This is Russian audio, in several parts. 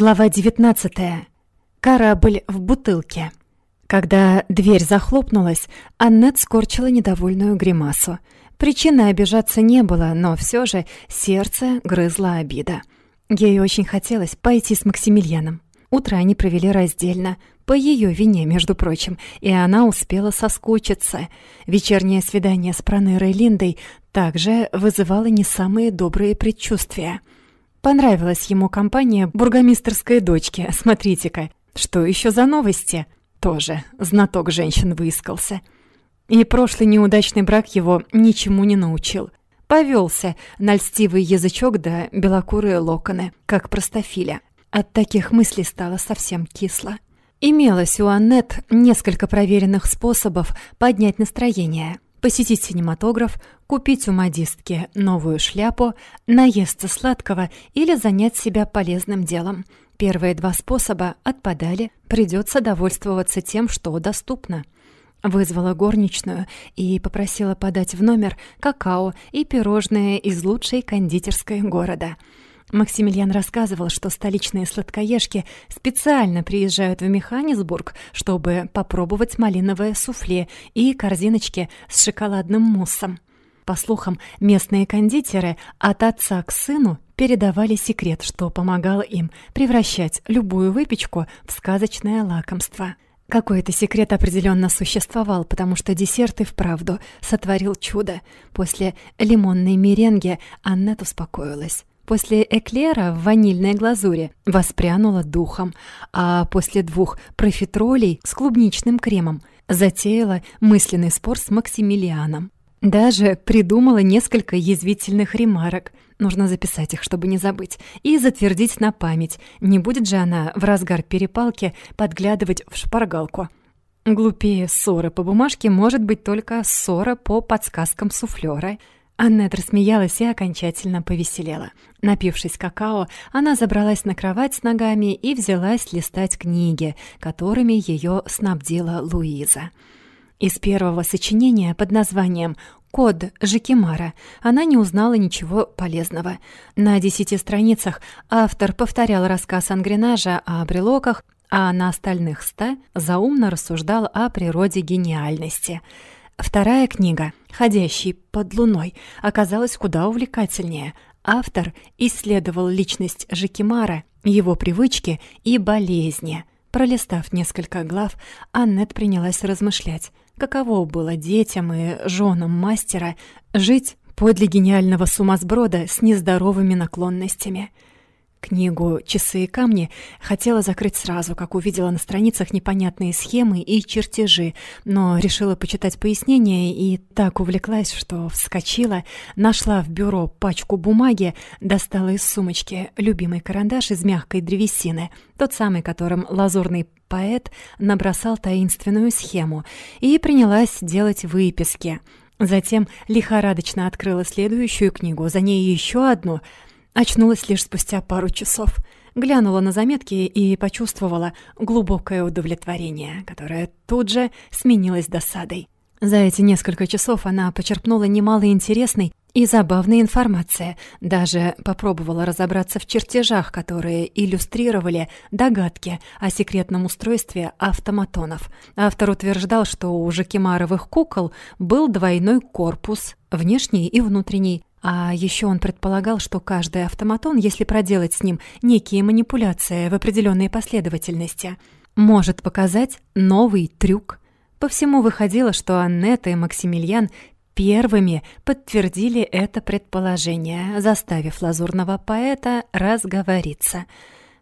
Глава 19. Корабль в бутылке. Когда дверь захлопнулась, Аннет скорчила недовольную гримасу. Причины обижаться не было, но все же сердце грызла обида. Ей очень хотелось пойти с Максимилианом. Утро они провели раздельно, по ее вине, между прочим, и она успела соскучиться. Вечернее свидание с Пронерой Линдой также вызывало не самые добрые предчувствия — Понравилась ему компания бургомистерской дочки. Смотрите-ка, что еще за новости? Тоже знаток женщин выискался. И прошлый неудачный брак его ничему не научил. Повелся на льстивый язычок да белокурые локоны, как простофиля. От таких мыслей стало совсем кисло. Имелось у Аннет несколько проверенных способов поднять настроение – посетить синематограф, купить у модистки новую шляпу, наесться сладкого или занять себя полезным делом. Первые два способа отпадали, придется довольствоваться тем, что доступно. Вызвала горничную и попросила подать в номер какао и пирожные из лучшей кондитерской города — Максимилиан рассказывал, что столичные сладкоежки специально приезжают в Механисбург, чтобы попробовать малиновое суфле и корзиночки с шоколадным муссом. По слухам, местные кондитеры от отца к сыну передавали секрет, что помогал им превращать любую выпечку в сказочное лакомство. Какой-то секрет определенно существовал, потому что десерт и вправду сотворил чудо. После лимонной меренги Аннет успокоилась. После эклера в ванильной глазури воспрянула духом, а после двух профитролей с клубничным кремом затеяла мысленный спор с Максимилианом. Даже придумала несколько язвительных ремарок. Нужно записать их, чтобы не забыть, и затвердить на память. Не будет же она в разгар перепалки подглядывать в шпаргалку. Глупее ссоры по бумажке может быть только ссора по подсказкам суфлёра — Аннет рассмеялась и окончательно повеселела. Напившись какао, она забралась на кровать с ногами и взялась листать книги, которыми ее снабдила Луиза. Из первого сочинения под названием «Код Жикимара» она не узнала ничего полезного. На десяти страницах автор повторял рассказ Ангренажа о брелоках, а на остальных ста заумно рассуждал о природе гениальности — Вторая книга, «Ходящий под луной», оказалась куда увлекательнее. Автор исследовал личность Жикимара, его привычки и болезни. Пролистав несколько глав, Аннет принялась размышлять, каково было детям и женам мастера жить подле гениального сумасброда с нездоровыми наклонностями – Книгу «Часы и камни» хотела закрыть сразу, как увидела на страницах непонятные схемы и чертежи, но решила почитать пояснения и так увлеклась, что вскочила, нашла в бюро пачку бумаги, достала из сумочки любимый карандаш из мягкой древесины, тот самый, которым лазурный поэт набросал таинственную схему, и принялась делать выписки. Затем лихорадочно открыла следующую книгу, за ней еще одну — Очнулась лишь спустя пару часов. Глянула на заметки и почувствовала глубокое удовлетворение, которое тут же сменилось досадой. За эти несколько часов она почерпнула немало интересной и забавной информации, даже попробовала разобраться в чертежах, которые иллюстрировали догадки о секретном устройстве автоматонов. Автор утверждал, что у Жакимаровых кукол был двойной корпус, внешний и внутренний, а еще он предполагал, что каждый автоматон, если проделать с ним некие манипуляции в определенной последовательности, может показать новый трюк. По всему выходило, что Аннета и Максимилиан первыми подтвердили это предположение, заставив лазурного поэта разговориться —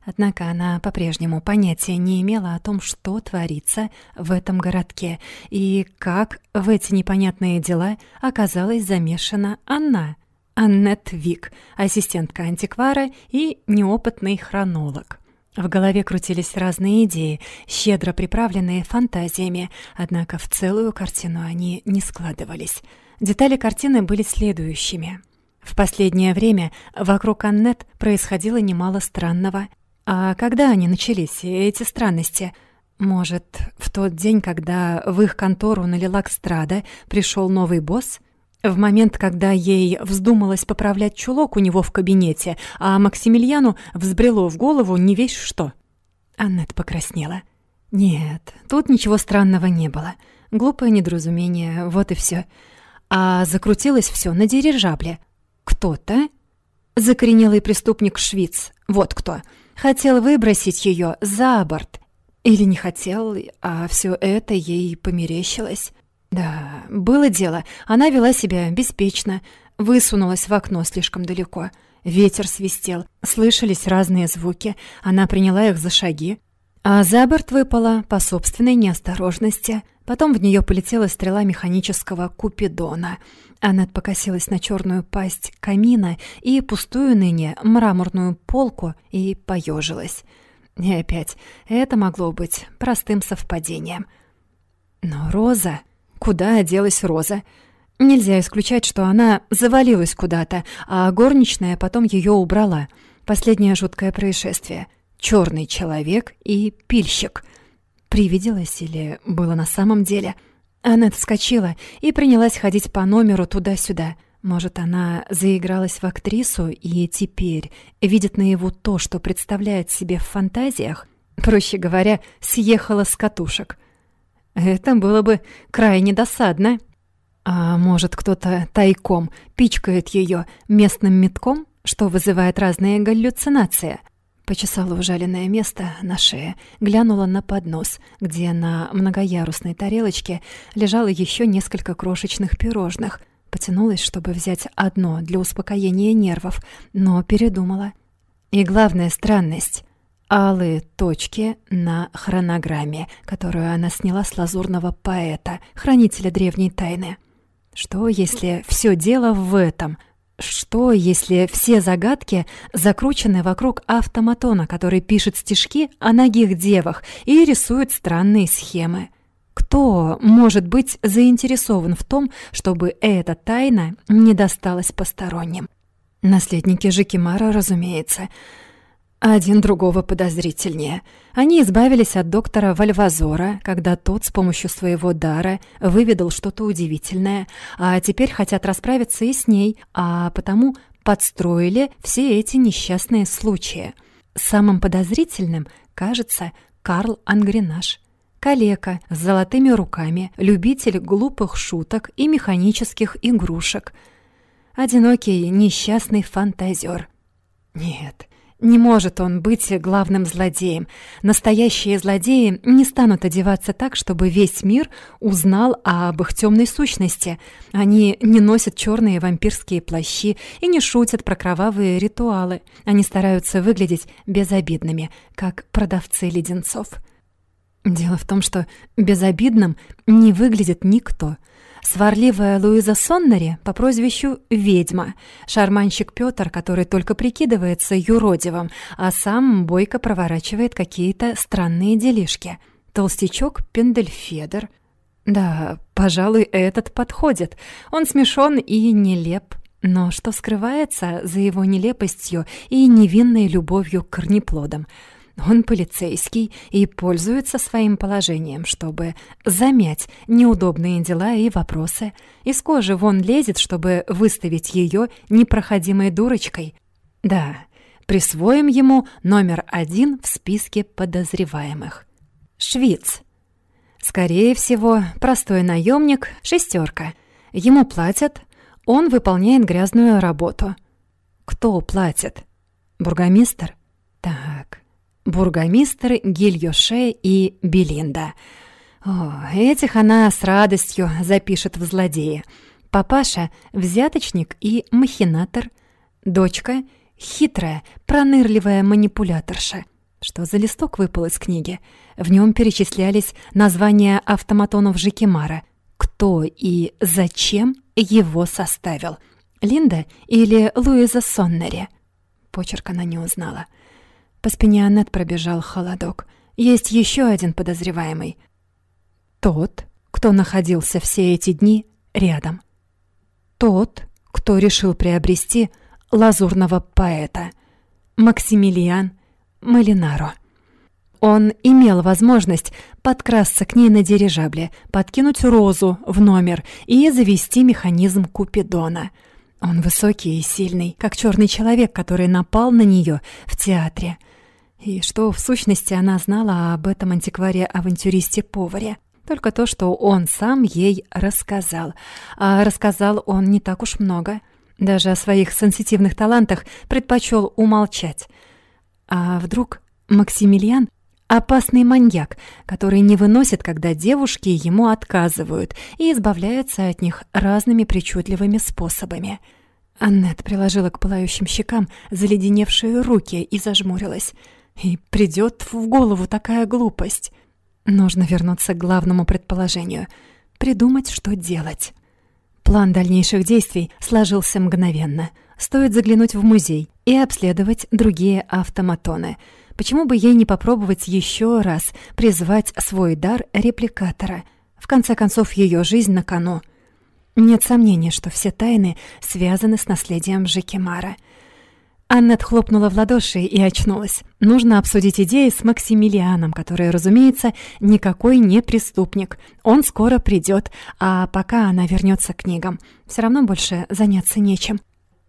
Однако она по-прежнему понятия не имела о том, что творится в этом городке и как в эти непонятные дела оказалась замешана она. Аннет Вик, ассистентка антиквара и неопытный хронолог. В голове крутились разные идеи, щедро приправленные фантазиями, однако в целую картину они не складывались. Детали картины были следующими. В последнее время вокруг Аннет происходило немало странного. А когда они начались, эти странности? Может, в тот день, когда в их контору на Лилакстрада пришел новый босс — В момент, когда ей вздумалось поправлять чулок у него в кабинете, а Максимилиану взбрело в голову не весь что. Аннет покраснела. Нет, тут ничего странного не было. Глупое недоразумение, вот и все. А закрутилось все на дирижабле. Кто-то, закоренелый преступник Швиц, вот кто, хотел выбросить ее за борт. Или не хотел, а все это ей померещилось. Да, было дело. Она вела себя беспечно, высунулась в окно слишком далеко. Ветер свистел, слышались разные звуки. Она приняла их за шаги. А за борт выпала по собственной неосторожности. Потом в нее полетела стрела механического купидона. Она покосилась на черную пасть камина и пустую ныне мраморную полку и поежилась. И опять, это могло быть простым совпадением. Но Роза... Куда делась Роза? Нельзя исключать, что она завалилась куда-то, а горничная потом ее убрала. Последнее жуткое происшествие. Черный человек и пильщик. Привиделось или было на самом деле? Она вскочила и принялась ходить по номеру туда-сюда. Может, она заигралась в актрису и теперь видит наяву то, что представляет себе в фантазиях? Проще говоря, съехала с катушек. Это было бы крайне досадно. А может, кто-то тайком пичкает ее местным метком, что вызывает разные галлюцинации? Почесала ужаленное место на шее, глянула на поднос, где на многоярусной тарелочке лежало еще несколько крошечных пирожных. Потянулась, чтобы взять одно для успокоения нервов, но передумала. И главная странность алые точки на хронограмме, которую она сняла с лазурного поэта, хранителя древней тайны. Что, если все дело в этом? Что, если все загадки закручены вокруг автоматона, который пишет стишки о ногих девах и рисует странные схемы? Кто может быть заинтересован в том, чтобы эта тайна не досталась посторонним? Наследники Жикимара, разумеется — один другого подозрительнее. Они избавились от доктора Вальвазора, когда тот с помощью своего дара выведал что-то удивительное, а теперь хотят расправиться и с ней, а потому подстроили все эти несчастные случаи. Самым подозрительным кажется Карл Ангренаж. Калека с золотыми руками, любитель глупых шуток и механических игрушек. Одинокий несчастный фантазер. Нет, не может он быть главным злодеем. Настоящие злодеи не станут одеваться так, чтобы весь мир узнал об их темной сущности. Они не носят черные вампирские плащи и не шутят про кровавые ритуалы. Они стараются выглядеть безобидными, как продавцы леденцов. Дело в том, что безобидным не выглядит никто — Сварливая Луиза Соннери по прозвищу «Ведьма», шарманщик Пётр, который только прикидывается юродивым, а сам бойко проворачивает какие-то странные делишки. Толстячок Пендельфедер. Да, пожалуй, этот подходит. Он смешон и нелеп. Но что скрывается за его нелепостью и невинной любовью к корнеплодам – он полицейский и пользуется своим положением, чтобы замять неудобные дела и вопросы. Из кожи вон лезет, чтобы выставить ее непроходимой дурочкой. Да, присвоим ему номер один в списке подозреваемых. Швиц. Скорее всего, простой наемник, шестерка. Ему платят, он выполняет грязную работу. Кто платит? Бургомистр? Бургомистр Гильоше и Белинда. О, этих она с радостью запишет в злодеи. Папаша — взяточник и махинатор. Дочка — хитрая, пронырливая манипуляторша. Что за листок выпал из книги? В нем перечислялись названия автоматонов Жикимара. Кто и зачем его составил? Линда или Луиза Соннери? Почерк она не узнала. — по спине Аннет пробежал холодок. Есть еще один подозреваемый. Тот, кто находился все эти дни рядом. Тот, кто решил приобрести лазурного поэта. Максимилиан Малинаро. Он имел возможность подкрасться к ней на дирижабле, подкинуть розу в номер и завести механизм Купидона. Он высокий и сильный, как черный человек, который напал на нее в театре. И что, в сущности, она знала об этом антикваре-авантюристе-поваре? Только то, что он сам ей рассказал. А рассказал он не так уж много. Даже о своих сенситивных талантах предпочел умолчать. А вдруг Максимилиан Опасный маньяк, который не выносит, когда девушки ему отказывают, и избавляется от них разными причудливыми способами. Аннет приложила к пылающим щекам заледеневшие руки и зажмурилась. И придет в голову такая глупость. Нужно вернуться к главному предположению. Придумать, что делать. План дальнейших действий сложился мгновенно. Стоит заглянуть в музей и обследовать другие автоматоны — Почему бы ей не попробовать еще раз призвать свой дар репликатора? В конце концов, ее жизнь на кону. Нет сомнения, что все тайны связаны с наследием Жекимара. Аннет хлопнула в ладоши и очнулась. Нужно обсудить идеи с Максимилианом, который, разумеется, никакой не преступник. Он скоро придет, а пока она вернется к книгам. Все равно больше заняться нечем.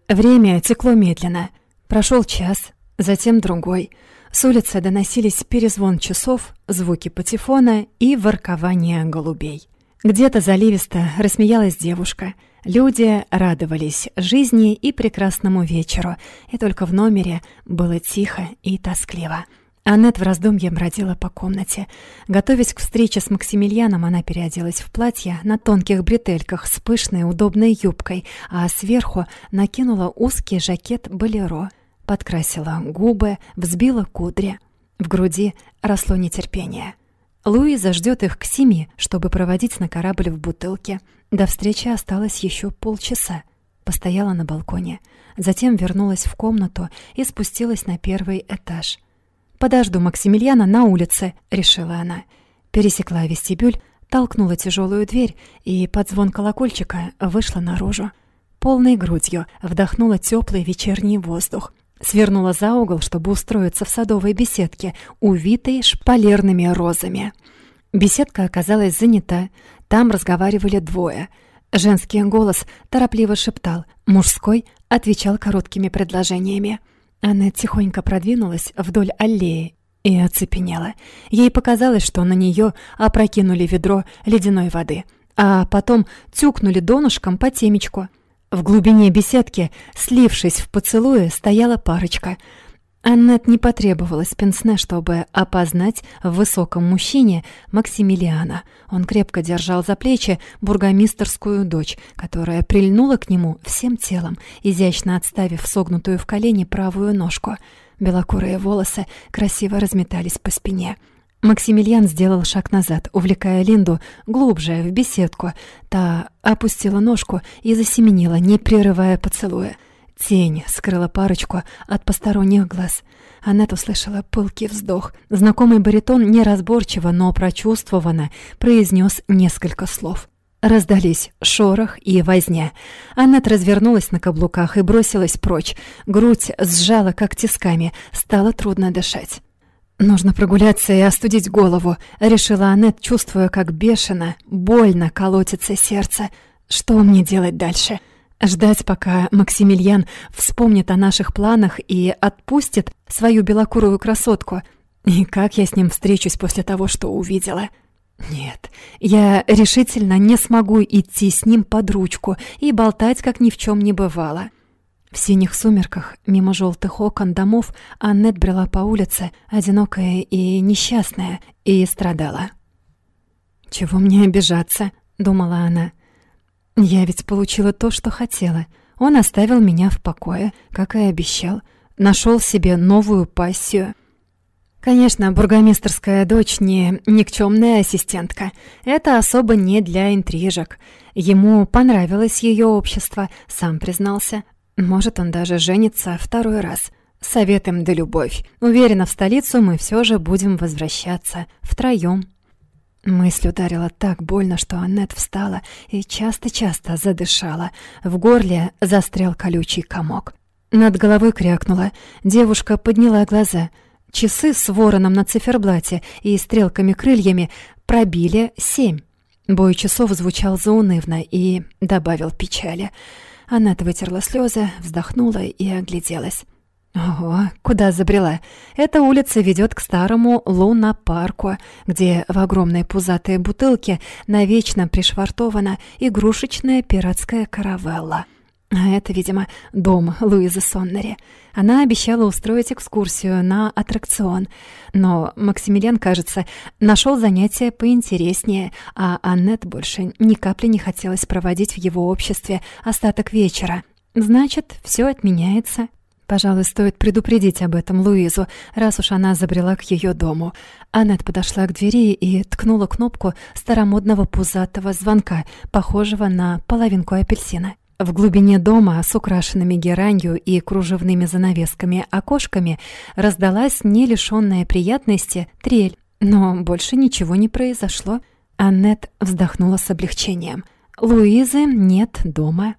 Время текло медленно. Прошел час, затем другой — с улицы доносились перезвон часов, звуки патефона и воркование голубей. Где-то заливисто рассмеялась девушка. Люди радовались жизни и прекрасному вечеру, и только в номере было тихо и тоскливо. Аннет в раздумье бродила по комнате. Готовясь к встрече с Максимилианом, она переоделась в платье на тонких бретельках с пышной удобной юбкой, а сверху накинула узкий жакет болеро — подкрасила губы, взбила кудри. В груди росло нетерпение. Луиза ждет их к семи, чтобы проводить на корабль в бутылке. До встречи осталось еще полчаса. Постояла на балконе, затем вернулась в комнату и спустилась на первый этаж. «Подожду Максимилиана на улице», — решила она. Пересекла вестибюль, толкнула тяжелую дверь и под звон колокольчика вышла наружу. Полной грудью вдохнула теплый вечерний воздух, Свернула за угол, чтобы устроиться в садовой беседке, увитой шпалерными розами. Беседка оказалась занята. Там разговаривали двое. Женский голос торопливо шептал, мужской отвечал короткими предложениями. Она тихонько продвинулась вдоль аллеи и оцепенела. Ей показалось, что на нее опрокинули ведро ледяной воды, а потом тюкнули донышком по темечку. В глубине беседки, слившись в поцелуе, стояла парочка. Аннет не потребовалась пенсне, чтобы опознать в высоком мужчине Максимилиана. Он крепко держал за плечи бургомистерскую дочь, которая прильнула к нему всем телом, изящно отставив согнутую в колени правую ножку. Белокурые волосы красиво разметались по спине. Максимилиан сделал шаг назад, увлекая Линду глубже в беседку. Та опустила ножку и засеменила, не прерывая поцелуя. Тень скрыла парочку от посторонних глаз. Аннет услышала пылкий вздох. Знакомый баритон неразборчиво, но прочувствованно произнес несколько слов. Раздались шорох и возня. Аннет развернулась на каблуках и бросилась прочь. Грудь сжала, как тисками. Стало трудно дышать. «Нужно прогуляться и остудить голову», — решила Аннет, чувствуя, как бешено, больно колотится сердце. «Что мне делать дальше?» Ждать, пока Максимилиан вспомнит о наших планах и отпустит свою белокурую красотку. И как я с ним встречусь после того, что увидела? Нет, я решительно не смогу идти с ним под ручку и болтать, как ни в чем не бывало. В синих сумерках, мимо желтых окон домов, Аннет брела по улице, одинокая и несчастная, и страдала. «Чего мне обижаться?» — думала она. «Я ведь получила то, что хотела. Он оставил меня в покое, как и обещал. Нашел себе новую пассию». Конечно, бургомистерская дочь не никчемная ассистентка. Это особо не для интрижек. Ему понравилось ее общество, сам признался. Может, он даже женится второй раз. Совет им да любовь. Уверена, в столицу мы все же будем возвращаться. Втроем. Мысль ударила так больно, что Аннет встала и часто-часто задышала. В горле застрял колючий комок. Над головой крякнула. Девушка подняла глаза. Часы с вороном на циферблате и стрелками-крыльями пробили семь. Бой часов звучал заунывно и добавил печали. Аннет вытерла слезы, вздохнула и огляделась. Ого, куда забрела? Эта улица ведет к старому луна-парку, где в огромной пузатой бутылке навечно пришвартована игрушечная пиратская каравелла. А это, видимо, дом Луизы Соннери. Она обещала устроить экскурсию на аттракцион, но Максимилиан, кажется, нашел занятие поинтереснее, а Аннет больше ни капли не хотелось проводить в его обществе остаток вечера. Значит, все отменяется. Пожалуй, стоит предупредить об этом Луизу, раз уж она забрела к ее дому. Аннет подошла к двери и ткнула кнопку старомодного пузатого звонка, похожего на половинку апельсина. В глубине дома с украшенными геранью и кружевными занавесками окошками раздалась не лишённая приятности трель, но больше ничего не произошло. Аннет вздохнула с облегчением. Луизы нет дома.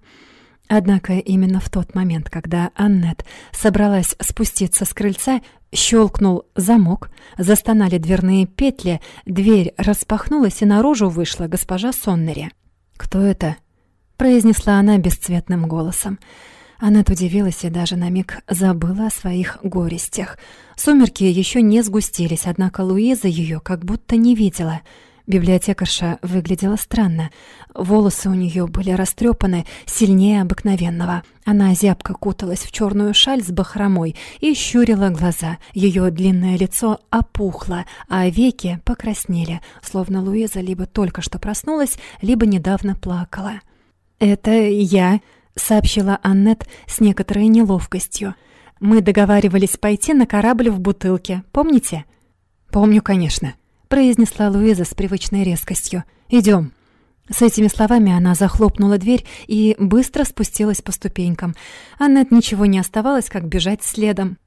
Однако именно в тот момент, когда Аннет собралась спуститься с крыльца, щелкнул замок, застонали дверные петли, дверь распахнулась, и наружу вышла госпожа Соннери. «Кто это?» Произнесла она бесцветным голосом. Аннет удивилась и даже на миг забыла о своих горестях. Сумерки еще не сгустились, однако Луиза ее как будто не видела. Библиотекарша выглядела странно. Волосы у нее были растрепаны сильнее обыкновенного. Она зябко куталась в черную шаль с бахромой и щурила глаза. Ее длинное лицо опухло, а веки покраснели, словно Луиза либо только что проснулась, либо недавно плакала. «Это я», — сообщила Аннет с некоторой неловкостью. «Мы договаривались пойти на корабль в бутылке, помните?» «Помню, конечно», — произнесла Луиза с привычной резкостью. «Идем». С этими словами она захлопнула дверь и быстро спустилась по ступенькам. Аннет ничего не оставалось, как бежать следом.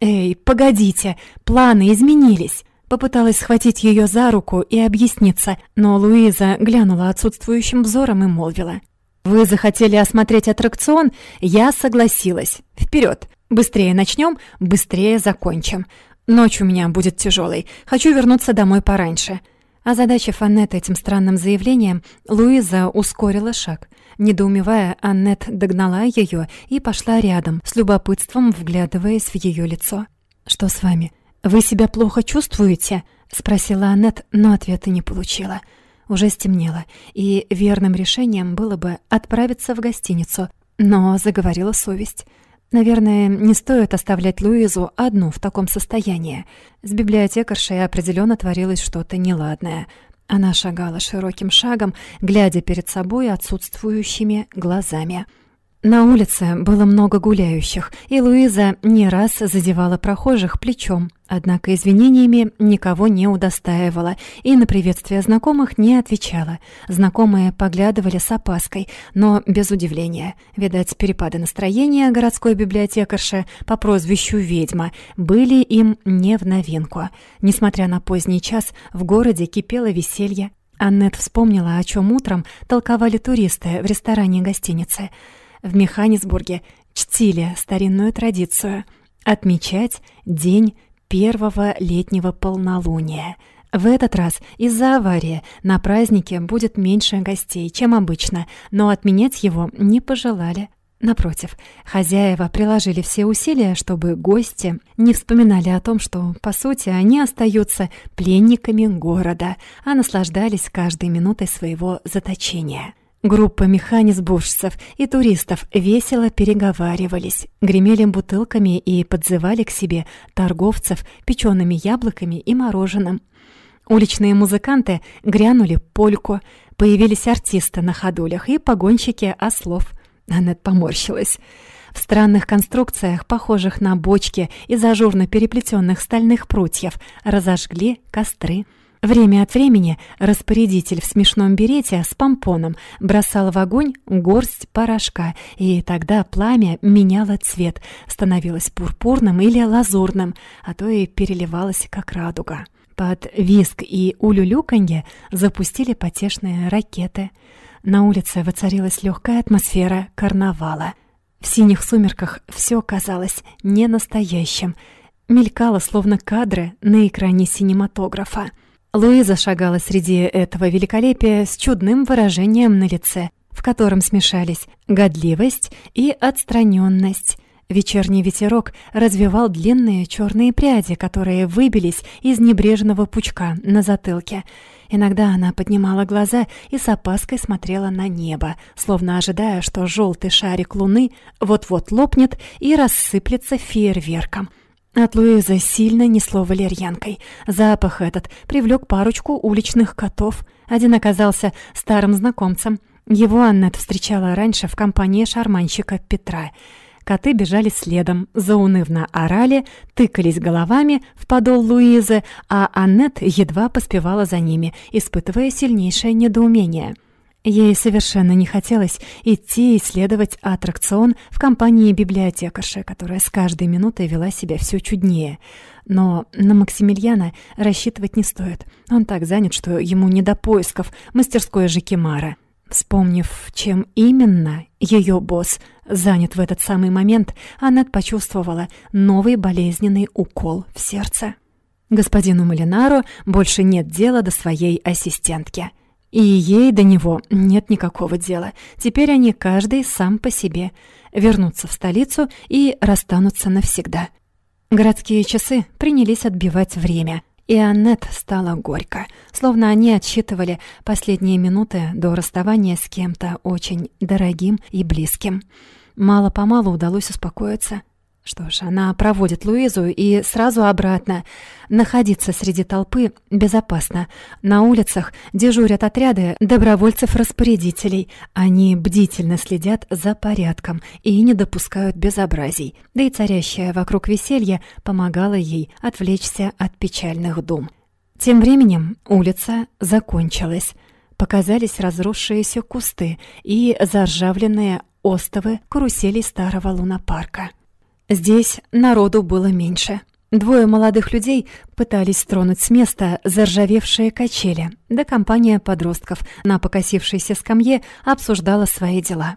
«Эй, погодите, планы изменились!» Попыталась схватить ее за руку и объясниться, но Луиза глянула отсутствующим взором и молвила. Вы захотели осмотреть аттракцион? Я согласилась. Вперед! Быстрее начнем, быстрее закончим. Ночь у меня будет тяжелой. Хочу вернуться домой пораньше. А задача Аннет этим странным заявлением, Луиза ускорила шаг. Недоумевая, Аннет догнала ее и пошла рядом, с любопытством вглядываясь в ее лицо. «Что с вами? Вы себя плохо чувствуете?» — спросила Аннет, но ответа не получила. Уже стемнело, и верным решением было бы отправиться в гостиницу, но заговорила совесть. Наверное, не стоит оставлять Луизу одну в таком состоянии. С библиотекаршей определенно творилось что-то неладное. Она шагала широким шагом, глядя перед собой отсутствующими глазами. На улице было много гуляющих, и Луиза не раз задевала прохожих плечом, однако извинениями никого не удостаивала и на приветствия знакомых не отвечала. Знакомые поглядывали с опаской, но без удивления. Видать, перепады настроения городской библиотекарши по прозвищу «Ведьма» были им не в новинку. Несмотря на поздний час, в городе кипело веселье. Аннет вспомнила, о чем утром толковали туристы в ресторане гостиницы – в Механисбурге чтили старинную традицию отмечать день первого летнего полнолуния. В этот раз из-за аварии на празднике будет меньше гостей, чем обычно, но отменять его не пожелали. Напротив, хозяева приложили все усилия, чтобы гости не вспоминали о том, что, по сути, они остаются пленниками города, а наслаждались каждой минутой своего заточения. Группа механизбуржцев и туристов весело переговаривались, гремели бутылками и подзывали к себе торговцев печеными яблоками и мороженым. Уличные музыканты грянули польку, появились артисты на ходулях и погонщики ослов. Аннет поморщилась. В странных конструкциях, похожих на бочки из ажурно переплетенных стальных прутьев, разожгли костры. Время от времени распорядитель в смешном берете с помпоном бросал в огонь горсть порошка, и тогда пламя меняло цвет, становилось пурпурным или лазурным, а то и переливалось, как радуга. Под виск и улюлюканье запустили потешные ракеты. На улице воцарилась легкая атмосфера карнавала. В синих сумерках все казалось ненастоящим — мелькала словно кадры на экране синематографа. Луиза шагала среди этого великолепия с чудным выражением на лице, в котором смешались годливость и отстраненность. Вечерний ветерок развивал длинные черные пряди, которые выбились из небрежного пучка на затылке. Иногда она поднимала глаза и с опаской смотрела на небо, словно ожидая, что желтый шарик луны вот-вот лопнет и рассыплется фейерверком. От Луизы сильно несло валерьянкой. Запах этот привлек парочку уличных котов. Один оказался старым знакомцем. Его Аннет встречала раньше в компании шарманщика Петра — Коты бежали следом, заунывно орали, тыкались головами в подол Луизы, а Аннет едва поспевала за ними, испытывая сильнейшее недоумение. Ей совершенно не хотелось идти исследовать аттракцион в компании библиотекарши, которая с каждой минутой вела себя все чуднее. Но на Максимилиана рассчитывать не стоит. Он так занят, что ему не до поисков мастерской Жикимара. Вспомнив, чем именно ее босс занят в этот самый момент, Аннет почувствовала новый болезненный укол в сердце. Господину Малинару больше нет дела до своей ассистентки. И ей до него нет никакого дела. Теперь они каждый сам по себе. Вернутся в столицу и расстанутся навсегда. Городские часы принялись отбивать время — и Аннет стало горько, словно они отсчитывали последние минуты до расставания с кем-то очень дорогим и близким. Мало-помалу удалось успокоиться. Что ж, она проводит Луизу и сразу обратно. Находиться среди толпы безопасно. На улицах дежурят отряды добровольцев-распорядителей. Они бдительно следят за порядком и не допускают безобразий. Да и царящее вокруг веселье помогало ей отвлечься от печальных дум. Тем временем улица закончилась. Показались разросшиеся кусты и заржавленные остовы каруселей старого лунопарка. Здесь народу было меньше. Двое молодых людей пытались тронуть с места заржавевшие качели, да компания подростков на покосившейся скамье обсуждала свои дела.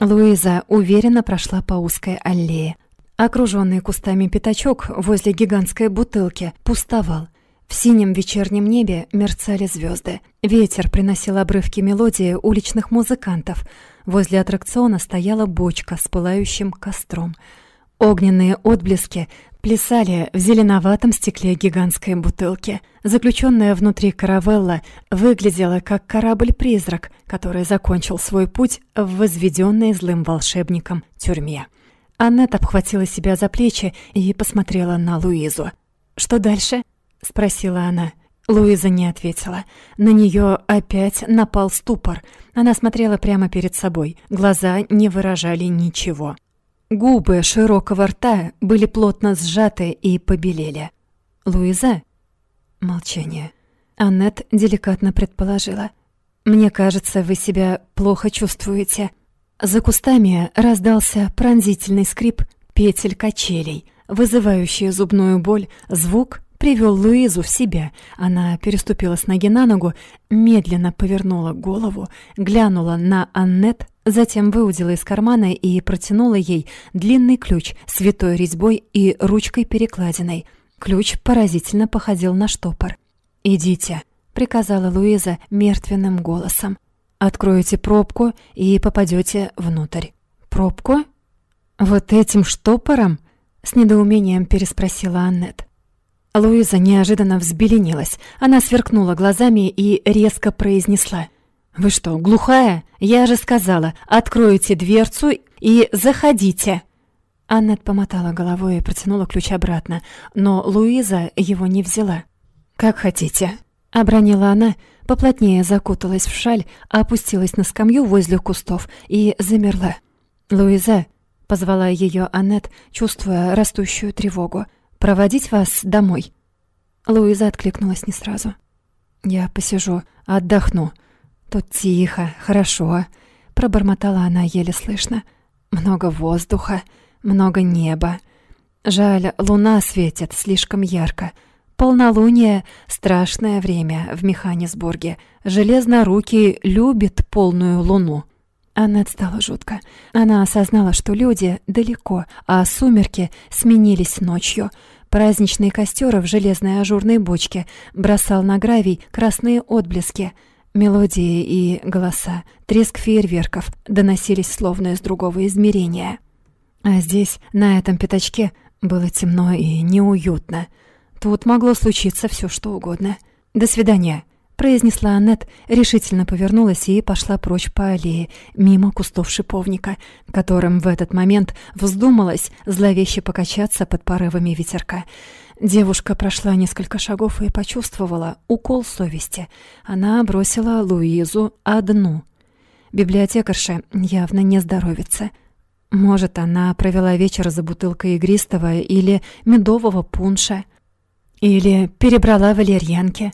Луиза уверенно прошла по узкой аллее. Окруженный кустами пятачок возле гигантской бутылки пустовал. В синем вечернем небе мерцали звезды. Ветер приносил обрывки мелодии уличных музыкантов. Возле аттракциона стояла бочка с пылающим костром — Огненные отблески плясали в зеленоватом стекле гигантской бутылки. Заключенная внутри каравелла выглядела как корабль-призрак, который закончил свой путь в возведенной злым волшебником тюрьме. Аннет обхватила себя за плечи и посмотрела на Луизу. «Что дальше?» — спросила она. Луиза не ответила. На нее опять напал ступор. Она смотрела прямо перед собой. Глаза не выражали ничего. Губы широкого рта были плотно сжаты и побелели. «Луиза?» Молчание. Аннет деликатно предположила. «Мне кажется, вы себя плохо чувствуете». За кустами раздался пронзительный скрип петель качелей, вызывающий зубную боль, звук привел Луизу в себя. Она переступила с ноги на ногу, медленно повернула голову, глянула на Аннет Затем выудила из кармана и протянула ей длинный ключ с витой резьбой и ручкой-перекладиной. Ключ поразительно походил на штопор. «Идите», — приказала Луиза мертвенным голосом. «Откроете пробку и попадете внутрь». «Пробку? Вот этим штопором?» — с недоумением переспросила Аннет. Луиза неожиданно взбеленилась. Она сверкнула глазами и резко произнесла — «Вы что, глухая? Я же сказала, откройте дверцу и заходите!» Аннет помотала головой и протянула ключ обратно, но Луиза его не взяла. «Как хотите», — обронила она, поплотнее закуталась в шаль, опустилась на скамью возле кустов и замерла. «Луиза», — позвала ее Аннет, чувствуя растущую тревогу, — «проводить вас домой». Луиза откликнулась не сразу. «Я посижу, отдохну», «Тут тихо, хорошо», — пробормотала она еле слышно. «Много воздуха, много неба. Жаль, луна светит слишком ярко. Полнолуние — страшное время в Механисбурге. Железнорукий любит полную луну». Анна стало жутко. Она осознала, что люди далеко, а сумерки сменились ночью. Праздничный костер в железной ажурной бочке бросал на гравий красные отблески. Мелодии и голоса, треск фейерверков доносились словно из другого измерения. А здесь, на этом пятачке, было темно и неуютно. Тут могло случиться все, что угодно. «До свидания», — произнесла Аннет, решительно повернулась и пошла прочь по аллее, мимо кустов шиповника, которым в этот момент вздумалось зловеще покачаться под порывами ветерка. Девушка прошла несколько шагов и почувствовала укол совести. Она бросила Луизу одну. Библиотекарша явно не здоровится. Может, она провела вечер за бутылкой игристого или медового пунша — или перебрала валерьянки.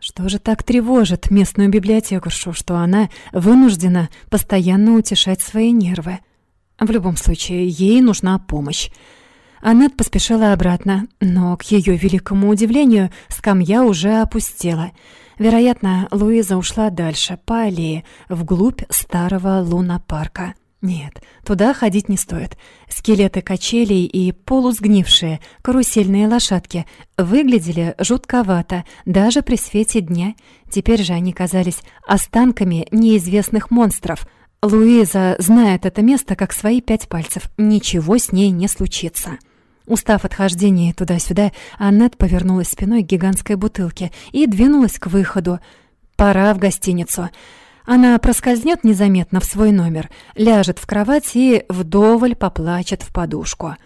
Что же так тревожит местную библиотекаршу, что она вынуждена постоянно утешать свои нервы? В любом случае, ей нужна помощь. Аннет поспешила обратно, но, к ее великому удивлению, скамья уже опустела. Вероятно, Луиза ушла дальше, по аллее, вглубь старого лунопарка. Нет, туда ходить не стоит. Скелеты качелей и полусгнившие карусельные лошадки выглядели жутковато даже при свете дня. Теперь же они казались останками неизвестных монстров. Луиза знает это место как свои пять пальцев. Ничего с ней не случится. Устав от хождения туда-сюда, Аннет повернулась спиной к гигантской бутылке и двинулась к выходу. «Пора в гостиницу». Она проскользнет незаметно в свой номер, ляжет в кровать и вдоволь поплачет в подушку.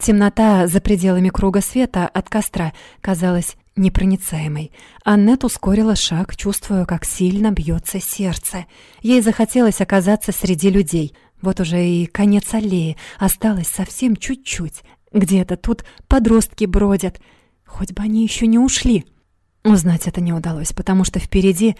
Темнота за пределами круга света от костра казалась непроницаемой. Аннет ускорила шаг, чувствуя, как сильно бьется сердце. Ей захотелось оказаться среди людей. Вот уже и конец аллеи, осталось совсем чуть-чуть. Где-то тут подростки бродят. Хоть бы они еще не ушли. Узнать это не удалось, потому что впереди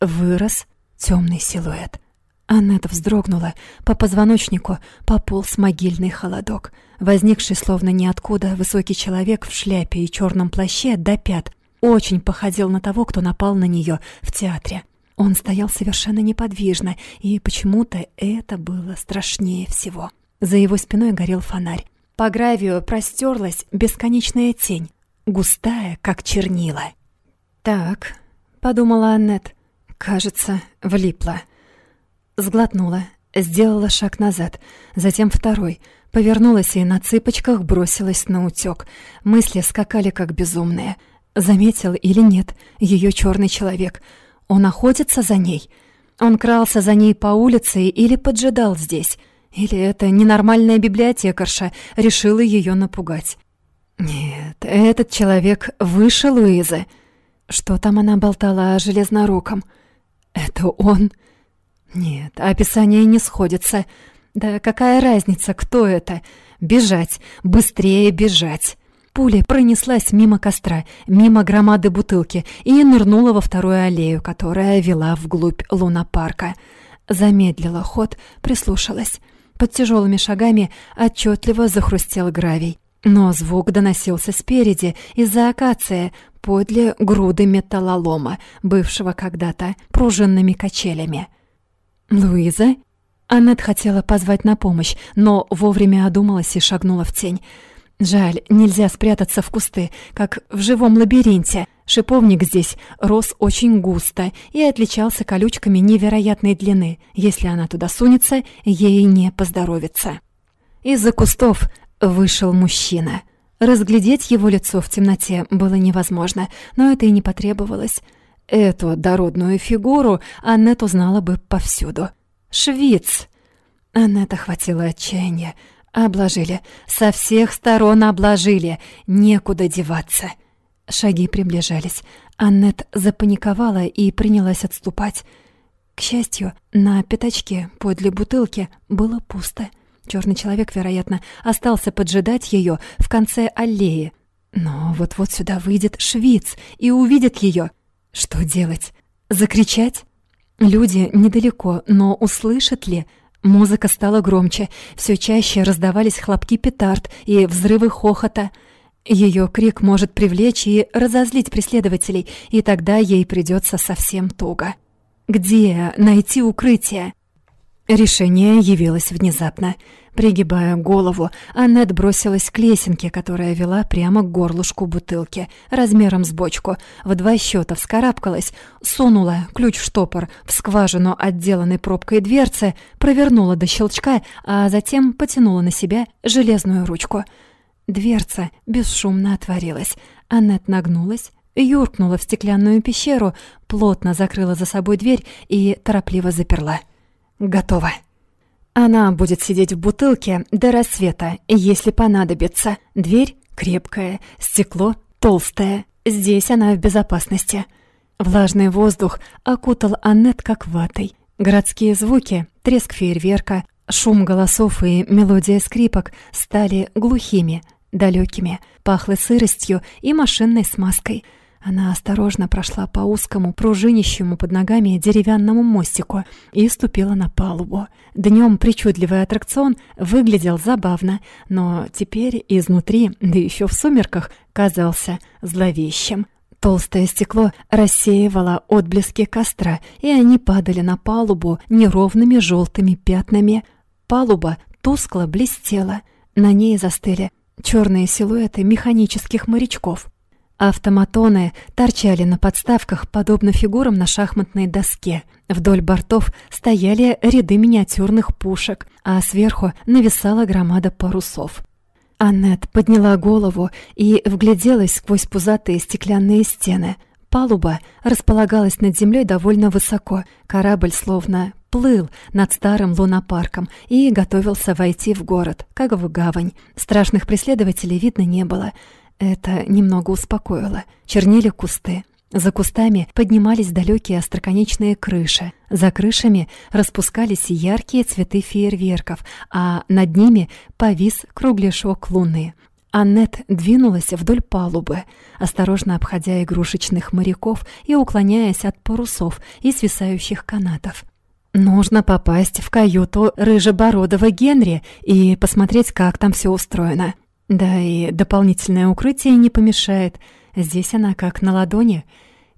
вырос темный силуэт. Аннет вздрогнула. По позвоночнику пополз могильный холодок. Возникший словно ниоткуда высокий человек в шляпе и черном плаще до пят очень походил на того, кто напал на нее в театре. Он стоял совершенно неподвижно, и почему-то это было страшнее всего. За его спиной горел фонарь. По гравию простерлась бесконечная тень, густая, как чернила. «Так», — подумала Аннет, Кажется, влипла. Сглотнула, сделала шаг назад, затем второй, повернулась и на цыпочках бросилась на утёк. Мысли скакали как безумные. Заметил или нет её чёрный человек? Он охотится за ней? Он крался за ней по улице или поджидал здесь? Или это ненормальная библиотекарша решила её напугать? Нет, этот человек выше Луизы. Что там она болтала о железноруком? Это он? Нет, описание не сходится. Да какая разница, кто это? Бежать, быстрее бежать. Пуля пронеслась мимо костра, мимо громады бутылки и нырнула во вторую аллею, которая вела вглубь лунопарка. Замедлила ход, прислушалась. Под тяжелыми шагами отчетливо захрустел гравий. Но звук доносился спереди, из-за акации, подле груды металлолома, бывшего когда-то пружинными качелями. «Луиза?» Аннет хотела позвать на помощь, но вовремя одумалась и шагнула в тень. Жаль, нельзя спрятаться в кусты, как в живом лабиринте. Шиповник здесь рос очень густо и отличался колючками невероятной длины. Если она туда сунется, ей не поздоровится. Из-за кустов вышел мужчина — Разглядеть его лицо в темноте было невозможно, но это и не потребовалось. Эту дородную фигуру Аннет узнала бы повсюду. Швиц! Аннет охватила отчаяние. Обложили. Со всех сторон обложили. Некуда деваться. Шаги приближались. Аннет запаниковала и принялась отступать. К счастью, на пятачке подле бутылки было пусто. Черный человек, вероятно, остался поджидать ее в конце аллеи. Но вот-вот сюда выйдет швиц и увидит ее. Что делать? Закричать? Люди недалеко, но услышат ли? Музыка стала громче, все чаще раздавались хлопки петард и взрывы хохота. Ее крик может привлечь и разозлить преследователей, и тогда ей придется совсем туго. Где найти укрытие? Решение явилось внезапно. Пригибая голову, Аннет бросилась к лесенке, которая вела прямо к горлышку бутылки, размером с бочку. В два счета вскарабкалась, сунула ключ в штопор в скважину отделанной пробкой дверцы, провернула до щелчка, а затем потянула на себя железную ручку. Дверца бесшумно отворилась. Аннет нагнулась, юркнула в стеклянную пещеру, плотно закрыла за собой дверь и торопливо заперла. Готово. Она будет сидеть в бутылке до рассвета, если понадобится. Дверь крепкая, стекло толстое. Здесь она в безопасности. Влажный воздух окутал Аннет как ватой. Городские звуки, треск фейерверка, шум голосов и мелодия скрипок стали глухими, далекими, пахло сыростью и машинной смазкой — она осторожно прошла по узкому, пружинищему под ногами деревянному мостику и ступила на палубу. Днем причудливый аттракцион выглядел забавно, но теперь изнутри, да еще в сумерках, казался зловещим. Толстое стекло рассеивало отблески костра, и они падали на палубу неровными желтыми пятнами. Палуба тускло блестела. На ней застыли черные силуэты механических морячков — Автоматоны торчали на подставках, подобно фигурам на шахматной доске. Вдоль бортов стояли ряды миниатюрных пушек, а сверху нависала громада парусов. Аннет подняла голову и вгляделась сквозь пузатые стеклянные стены. Палуба располагалась над землей довольно высоко. Корабль словно плыл над старым лунопарком и готовился войти в город, как в гавань. Страшных преследователей видно не было. Это немного успокоило. Чернели кусты. За кустами поднимались далекие остроконечные крыши. За крышами распускались яркие цветы фейерверков, а над ними повис кругляшок луны. Аннет двинулась вдоль палубы, осторожно обходя игрушечных моряков и уклоняясь от парусов и свисающих канатов. Нужно попасть в каюту рыжебородого Генри и посмотреть, как там все устроено. Да и дополнительное укрытие не помешает. Здесь она как на ладони.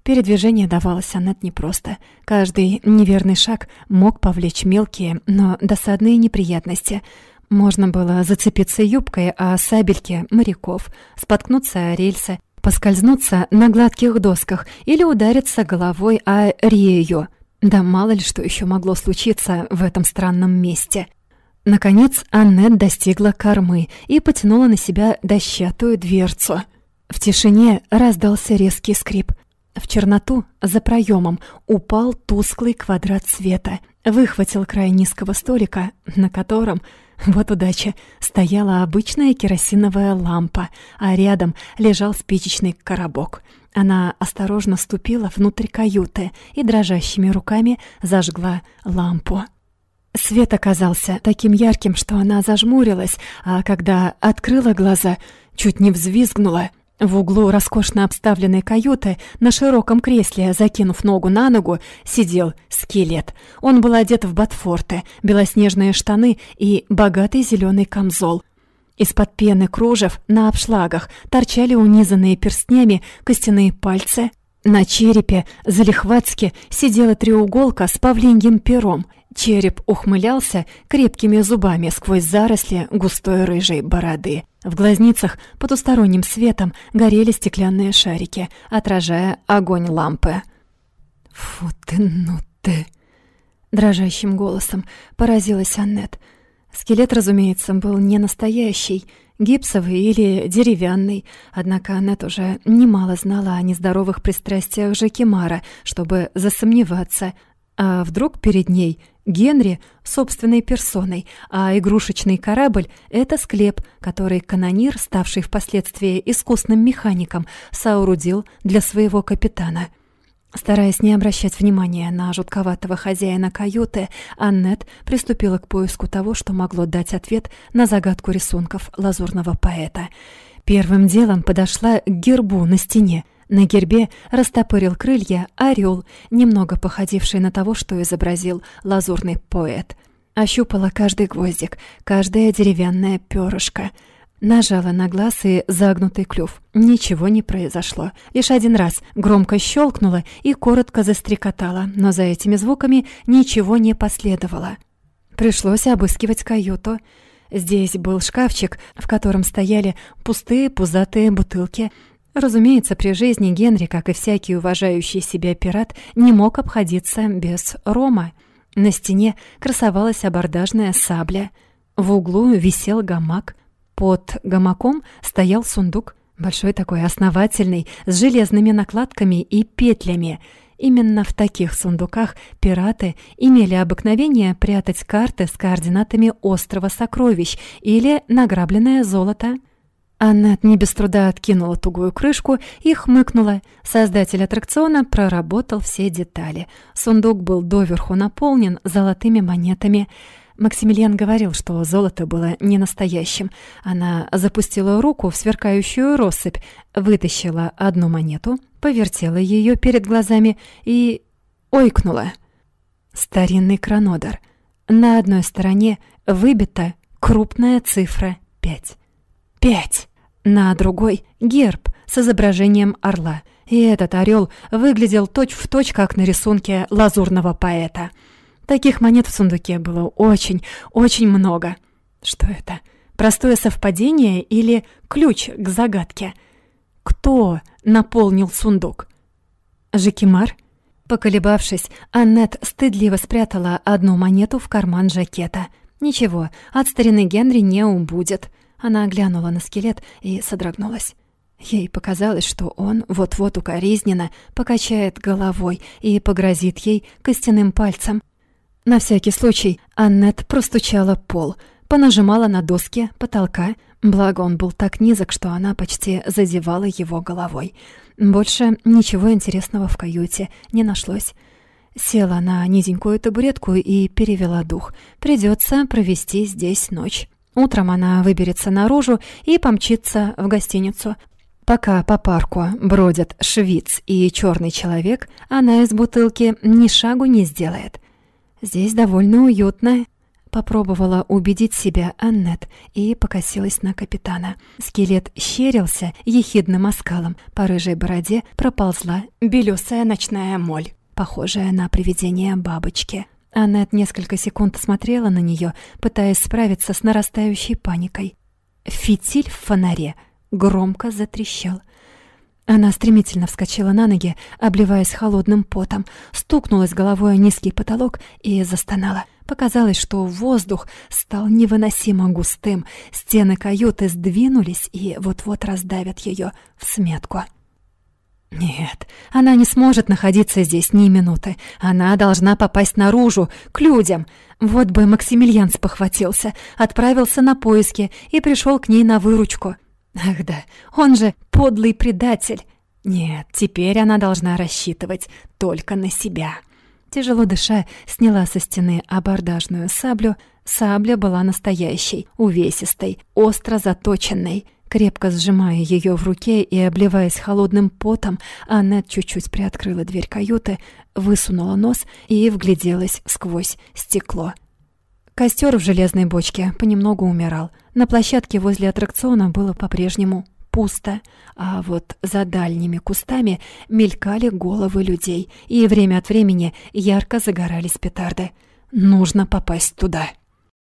Передвижение давалось Аннет непросто. Каждый неверный шаг мог повлечь мелкие, но досадные неприятности. Можно было зацепиться юбкой о сабельке моряков, споткнуться о рельсы, поскользнуться на гладких досках или удариться головой о рею. Да мало ли что еще могло случиться в этом странном месте. Наконец Аннет достигла кормы и потянула на себя дощатую дверцу. В тишине раздался резкий скрип. В черноту за проемом упал тусклый квадрат света, выхватил край низкого столика, на котором, вот удача, стояла обычная керосиновая лампа, а рядом лежал спичечный коробок. Она осторожно ступила внутрь каюты и дрожащими руками зажгла лампу. Свет оказался таким ярким, что она зажмурилась, а когда открыла глаза, чуть не взвизгнула. В углу роскошно обставленной каюты на широком кресле, закинув ногу на ногу, сидел скелет. Он был одет в ботфорты, белоснежные штаны и богатый зеленый камзол. Из-под пены кружев на обшлагах торчали унизанные перстнями костяные пальцы. На черепе залихватски сидела треуголка с павлиньим пером — Череп ухмылялся крепкими зубами сквозь заросли густой рыжей бороды. В глазницах потусторонним светом горели стеклянные шарики, отражая огонь лампы. «Фу ты, ну ты!» Дрожащим голосом поразилась Аннет. Скелет, разумеется, был не настоящий, гипсовый или деревянный, однако Аннет уже немало знала о нездоровых пристрастиях Жакимара, чтобы засомневаться, а вдруг перед ней Генри собственной персоной, а игрушечный корабль — это склеп, который канонир, ставший впоследствии искусным механиком, соорудил для своего капитана. Стараясь не обращать внимания на жутковатого хозяина каюты, Аннет приступила к поиску того, что могло дать ответ на загадку рисунков лазурного поэта. Первым делом подошла к гербу на стене — на гербе растопырил крылья орел, немного походивший на того, что изобразил лазурный поэт. Ощупала каждый гвоздик, каждое деревянное перышко. Нажала на глаз и загнутый клюв. Ничего не произошло. Лишь один раз громко щелкнула и коротко застрекотала, но за этими звуками ничего не последовало. Пришлось обыскивать каюту. Здесь был шкафчик, в котором стояли пустые пузатые бутылки. Разумеется, при жизни Генри, как и всякий уважающий себя пират, не мог обходиться без рома. На стене красовалась абордажная сабля. В углу висел гамак. Под гамаком стоял сундук, большой такой, основательный, с железными накладками и петлями. Именно в таких сундуках пираты имели обыкновение прятать карты с координатами острова сокровищ или награбленное золото. Аннет не без труда откинула тугую крышку и хмыкнула. Создатель аттракциона проработал все детали. Сундук был доверху наполнен золотыми монетами. Максимилиан говорил, что золото было не настоящим. Она запустила руку в сверкающую россыпь, вытащила одну монету, повертела ее перед глазами и ойкнула. Старинный кранодер. На одной стороне выбита крупная цифра 5. Пять. На другой — герб с изображением орла. И этот орел выглядел точь-в-точь, точь, как на рисунке лазурного поэта. Таких монет в сундуке было очень, очень много. Что это? Простое совпадение или ключ к загадке? Кто наполнил сундук? Жекимар? Поколебавшись, Аннет стыдливо спрятала одну монету в карман жакета. Ничего, от старины Генри не убудет. Она глянула на скелет и содрогнулась. Ей показалось, что он вот-вот укоризненно покачает головой и погрозит ей костяным пальцем. На всякий случай Аннет простучала пол, понажимала на доски потолка, благо он был так низок, что она почти задевала его головой. Больше ничего интересного в каюте не нашлось. Села на низенькую табуретку и перевела дух. Придется провести здесь ночь. Утром она выберется наружу и помчится в гостиницу. Пока по парку бродят швиц и черный человек, она из бутылки ни шагу не сделает. Здесь довольно уютно. Попробовала убедить себя Аннет и покосилась на капитана. Скелет щерился ехидным оскалом. По рыжей бороде проползла белесая ночная моль, похожая на привидение бабочки. Аннет несколько секунд смотрела на нее, пытаясь справиться с нарастающей паникой. Фитиль в фонаре громко затрещал. Она стремительно вскочила на ноги, обливаясь холодным потом, стукнулась головой о низкий потолок и застонала. Показалось, что воздух стал невыносимо густым, стены каюты сдвинулись и вот-вот раздавят ее в сметку. Нет, она не сможет находиться здесь ни минуты. Она должна попасть наружу, к людям. Вот бы Максимилиан спохватился, отправился на поиски и пришел к ней на выручку. Ах да, он же подлый предатель. Нет, теперь она должна рассчитывать только на себя. Тяжело дыша, сняла со стены абордажную саблю. Сабля была настоящей, увесистой, остро заточенной — Крепко сжимая ее в руке и обливаясь холодным потом, Аннет чуть-чуть приоткрыла дверь каюты, высунула нос и вгляделась сквозь стекло. Костер в железной бочке понемногу умирал. На площадке возле аттракциона было по-прежнему пусто, а вот за дальними кустами мелькали головы людей, и время от времени ярко загорались петарды. Нужно попасть туда.